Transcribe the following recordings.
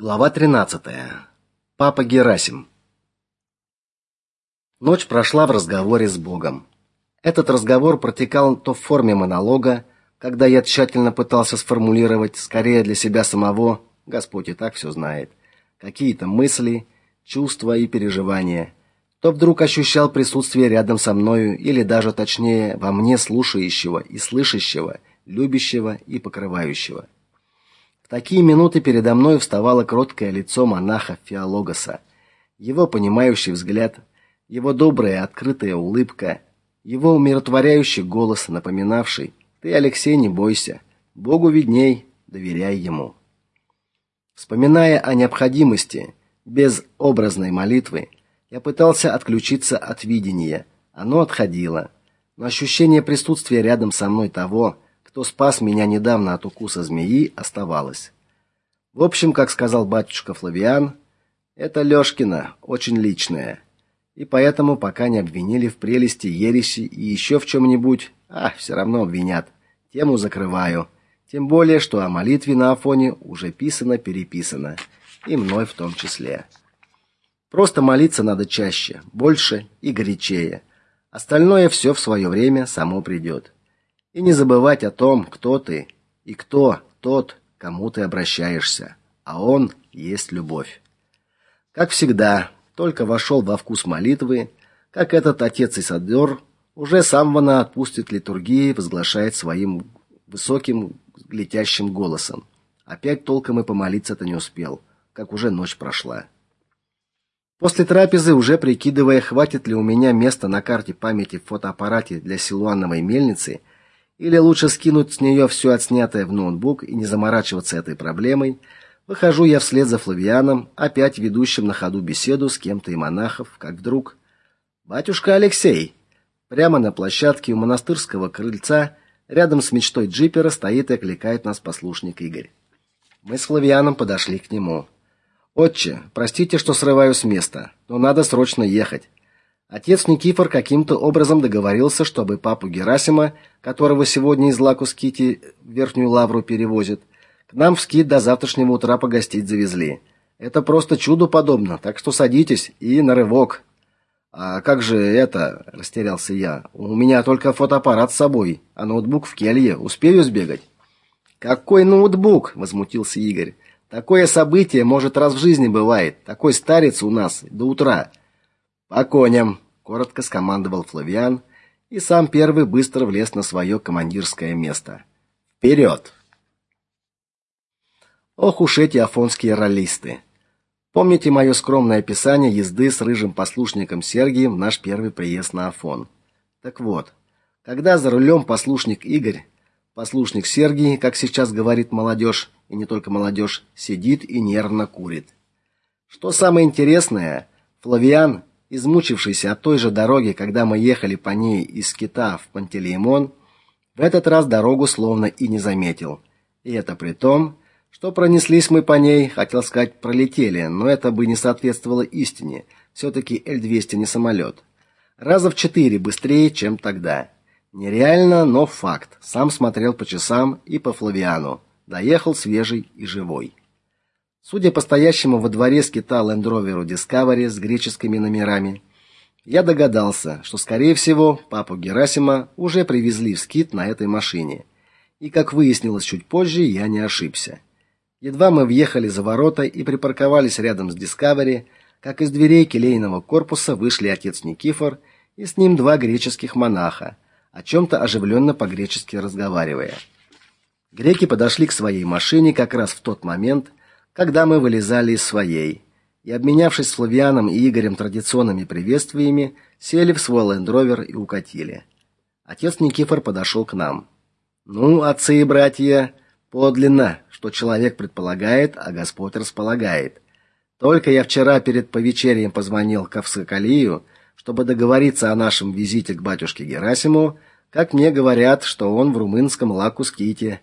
Глава 13. Папа Герасим. Ночь прошла в разговоре с Богом. Этот разговор протекал то в форме монолога, когда я тщательно пытался сформулировать, скорее для себя самого, Господь и так все знает, какие-то мысли, чувства и переживания, то вдруг ощущал присутствие рядом со мною или даже точнее во мне слушающего и слышащего, любящего и покрывающего. Такие минуты передо мной вставало кроткое лицо монаха Феологоса, его понимающий взгляд, его добрая открытая улыбка, его умиротворяющий голос, напоминавший: "Ты, Алексей, не бойся, Богу видней, доверяй ему". Вспоминая о необходимости без образной молитвы, я пытался отключиться от видения. Оно отходило, но ощущение присутствия рядом со мной того, кто спас меня недавно от укуса змеи, оставалось. В общем, как сказал батюшка Флавиан, это Лёшкина, очень личное. И поэтому пока не обвинили в прелести ереси и еще в чем нибудь а, все равно обвинят. Тему закрываю. Тем более, что о молитве на Афоне уже писано-переписано, и мной в том числе. Просто молиться надо чаще, больше и горячее. Остальное все в свое время само придет и не забывать о том, кто ты и кто тот, кому ты обращаешься, а он есть любовь. Как всегда, только вошел во вкус молитвы, как этот отец Исадор уже сам на отпустит литургии возглашает своим высоким летящим голосом. Опять толком и помолиться-то не успел, как уже ночь прошла. После трапезы, уже прикидывая, хватит ли у меня места на карте памяти в фотоаппарате для силуановой мельницы, или лучше скинуть с нее все отснятое в ноутбук и не заморачиваться этой проблемой, выхожу я вслед за Флавианом, опять ведущим на ходу беседу с кем-то из монахов, как вдруг батюшка Алексей прямо на площадке у монастырского крыльца рядом с мечтой джипера стоит и окликает нас послушник Игорь. Мы с Флавианом подошли к нему. Отче, простите, что срываю с места, но надо срочно ехать. Отец Никифор каким-то образом договорился, чтобы папу Герасима, которого сегодня из Лакускити в Верхнюю Лавру перевозят, к нам в скит до завтрашнего утра погостить завезли. Это просто чуду подобно, так что садитесь и на рывок. А как же это, растерялся я. У меня только фотоаппарат с собой, а ноутбук в келье. Успею сбегать? Какой ноутбук? возмутился Игорь. Такое событие, может, раз в жизни бывает. Такой старец у нас до утра. По коням, коротко скомандовал Флавиан, и сам первый быстро влез на свое командирское место. Вперед! Ох уж эти афонские ролисты. Помните мое скромное описание езды с рыжим послушником Сергием в наш первый приезд на Афон? Так вот, когда за рулем послушник Игорь, послушник Сергий, как сейчас говорит молодежь, и не только молодежь, сидит и нервно курит. Что самое интересное, Флавиан измучившийся от той же дороги, когда мы ехали по ней из Кита в Пантелеймон, в этот раз дорогу словно и не заметил. И это при том, что пронеслись мы по ней, хотел сказать, пролетели, но это бы не соответствовало истине. все таки Л-200 не самолет. Раза в четыре быстрее, чем тогда. Нереально, но факт. Сам смотрел по часам и по Флавиану. Доехал свежий и живой. Судя по стоящему во дворе скита Land Rover Discovery с греческими номерами, я догадался, что скорее всего папу Герасима уже привезли в скит на этой машине. И как выяснилось чуть позже, я не ошибся. Едва мы въехали за ворота и припарковались рядом с Discovery, как из дверей келейного корпуса вышли отец Никифор и с ним два греческих монаха, о чем то оживленно по-гречески разговаривая. Греки подошли к своей машине как раз в тот момент, когда мы вылезали из своей, и обменявшись с Флавианом и Игорем традиционными приветствиями, сели в свой лендровер и укатили. Отец Никифор подошел к нам. Ну, отцы и братья, подлинно, что человек предполагает, а Господь располагает. Только я вчера перед повечерием позвонил Ковскалию, чтобы договориться о нашем визите к батюшке Герасиму, как мне говорят, что он в румынском Лакуските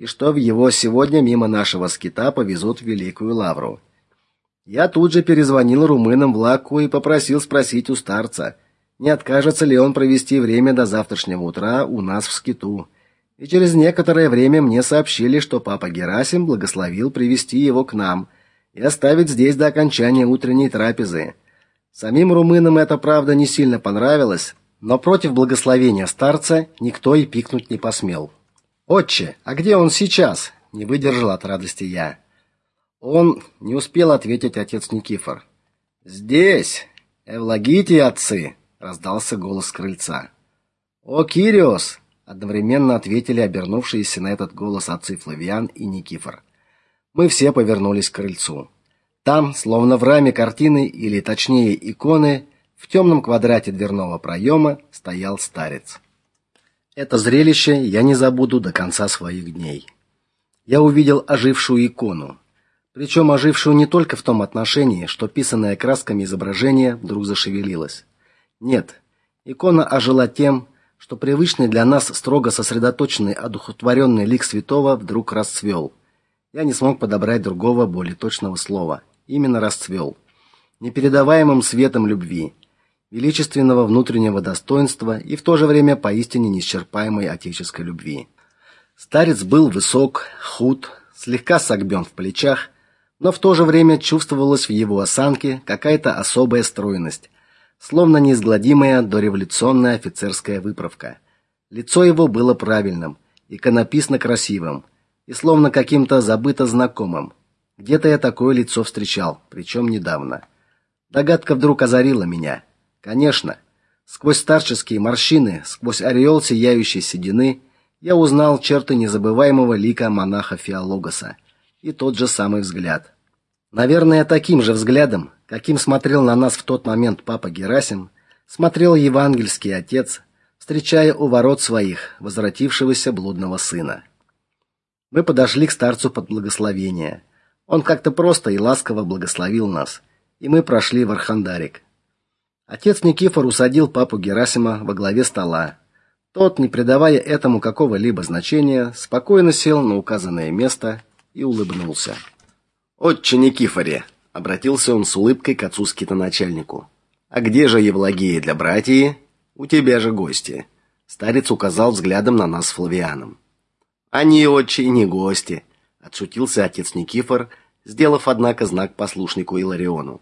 и что в его сегодня мимо нашего скита повезут в Великую Лавру. Я тут же перезвонил румынам в Лаку и попросил спросить у старца, не откажется ли он провести время до завтрашнего утра у нас в скиту. И через некоторое время мне сообщили, что папа Герасим благословил привести его к нам, и оставить здесь до окончания утренней трапезы. Самим румынам это, правда, не сильно понравилось, но против благословения старца никто и пикнуть не посмел. «Отче, а где он сейчас?» — не выдержал от радости я. Он не успел ответить отец Никифор. «Здесь! Эвлагите, отцы!» — раздался голос с крыльца. «О, Кириос!» — одновременно ответили обернувшиеся на этот голос отцы Флавиан и Никифор. Мы все повернулись к крыльцу. Там, словно в раме картины, или точнее иконы, в темном квадрате дверного проема стоял старец. Это зрелище я не забуду до конца своих дней. Я увидел ожившую икону, причем ожившую не только в том отношении, что писанное красками изображение вдруг зашевелилось. Нет, икона ожила тем, что привычный для нас строго сосредоточенный, одухотворенный лик святого вдруг расцвел. Я не смог подобрать другого, более точного слова. Именно расцвел. Непередаваемым светом любви, величественного внутреннего достоинства и в то же время поистине неисчерпаемой отеческой любви. Старец был высок, худ, слегка согбен в плечах, но в то же время чувствовалась в его осанке какая-то особая стройность, словно неизгладимая дореволюционная офицерская выправка. Лицо его было правильным, иконописно красивым и словно каким-то забыто знакомым. Где-то я такое лицо встречал, причем недавно. Догадка вдруг озарила меня. Конечно, сквозь старческие морщины, сквозь ореол сияющей седины я узнал черты незабываемого лика монаха Феологоса и тот же самый взгляд. Наверное, таким же взглядом каким смотрел на нас в тот момент папа Герасим, смотрел евангельский отец, встречая у ворот своих возвратившегося блудного сына. Мы подошли к старцу под благословение. Он как-то просто и ласково благословил нас, и мы прошли в архандарик. Отец Никифор усадил папу Герасима во главе стола. Тот, не придавая этому какого-либо значения, спокойно сел на указанное место и улыбнулся. «Отче Никифоре, обратился он с улыбкой к отцу скитоначальнику. А где же Евлагия для братьев? У тебя же гости. Старец указал взглядом на нас с Флавианом. Они очень не гости, отшутился отец Никифор, сделав однако знак послушнику Илариону.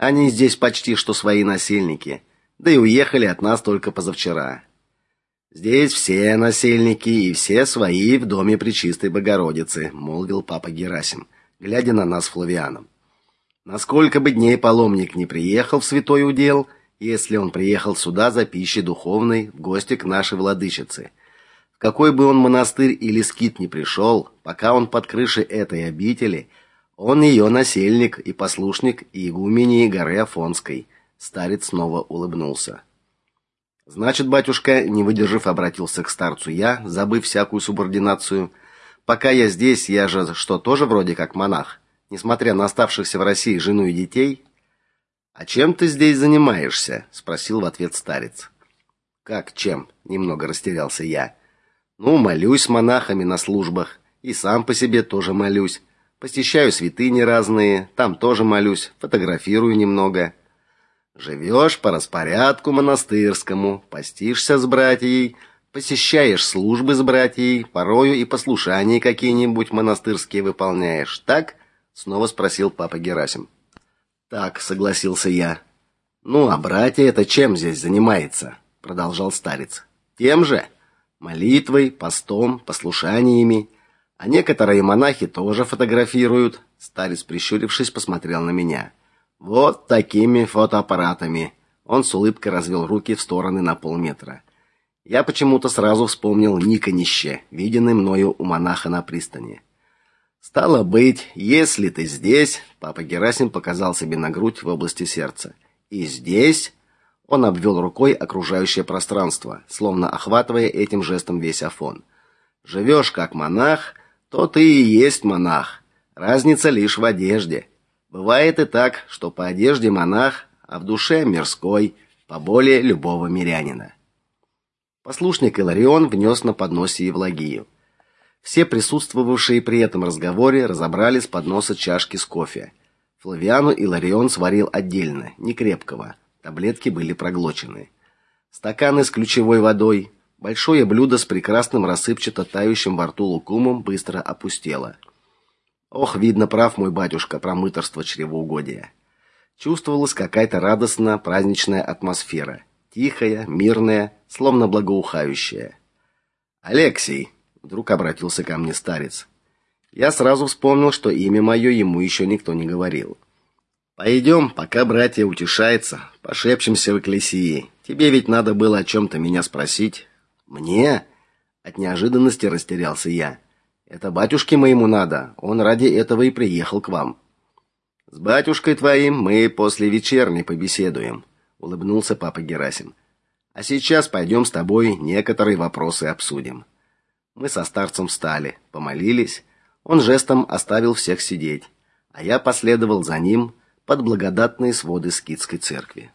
Они здесь почти что свои насельники, да и уехали от нас только позавчера. Здесь все насельники и все свои в доме Пречистой Богородицы, молвил папа Герасим, глядя на нас Флавианом. Насколько бы дней паломник не приехал в святой удел, если он приехал сюда за пищей духовной, в гости к нашей владычице, в какой бы он монастырь или скит ни пришел, пока он под крышей этой обители, он ее насельник и послушник игумении горы Афонской. Старец снова улыбнулся. Значит, батюшка, не выдержав, обратился к старцу я, забыв всякую субординацию. Пока я здесь, я же что, тоже вроде как монах? несмотря на оставшихся в России жену и детей. А чем ты здесь занимаешься? спросил в ответ старец. Как чем? немного растерялся я. Ну, молюсь монахами на службах, и сам по себе тоже молюсь. Посещаю святыни разные, там тоже молюсь, фотографирую немного. Живешь по распорядку монастырскому, постишься с братьей, посещаешь службы с братьей, порою и послушания какие-нибудь монастырские выполняешь. Так? снова спросил папа Герасим. Так, согласился я. Ну, а братья это чем здесь занимается? продолжал старец. Тем же молитвой, постом, послушаниями. А некоторые монахи тоже фотографируют. Старец, прищурившись, посмотрел на меня. Вот такими фотоаппаратами. Он с улыбкой развел руки в стороны на полметра. Я почему-то сразу вспомнил Никонище, виденный мною у монаха на пристани. Стало быть, если ты здесь, папа Герасим показал себе на грудь в области сердца. И здесь он обвел рукой окружающее пространство, словно охватывая этим жестом весь Афон. Живешь как монах, то ты и есть монах. Разница лишь в одежде. Бывает и так, что по одежде монах, а в душе мирской, поболее любого мирянина. Послушник Иларион внес на подносе Евлагию. Все присутствовавшие при этом разговоре разобрали с подноса чашки с кофе. Флавиану и Ларион сварил отдельно, не крепкого. Таблетки были проглочены. Стаканы с ключевой водой, большое блюдо с прекрасным рассыпчато тающим во рту лукумом быстро опустело. Ох, видно, прав мой батюшка про мытарство чревоугодия. Чувствовалась какая-то радостно праздничная атмосфера, тихая, мирная, словно благоухающая. Алексей, вдруг обратился ко мне старец. Я сразу вспомнил, что имя мое ему еще никто не говорил. Пойдем, пока братья утешаются, пошепчемся в экклесии. Тебе ведь надо было о чем то меня спросить. Мне? От неожиданности растерялся я. Это батюшке моему надо. Он ради этого и приехал к вам. С батюшкой твоим мы после вечерней побеседуем, улыбнулся папа Герасим. А сейчас пойдем с тобой некоторые вопросы обсудим. Мы со старцем встали, помолились. Он жестом оставил всех сидеть, а я последовал за ним под благодатные своды скитской церкви.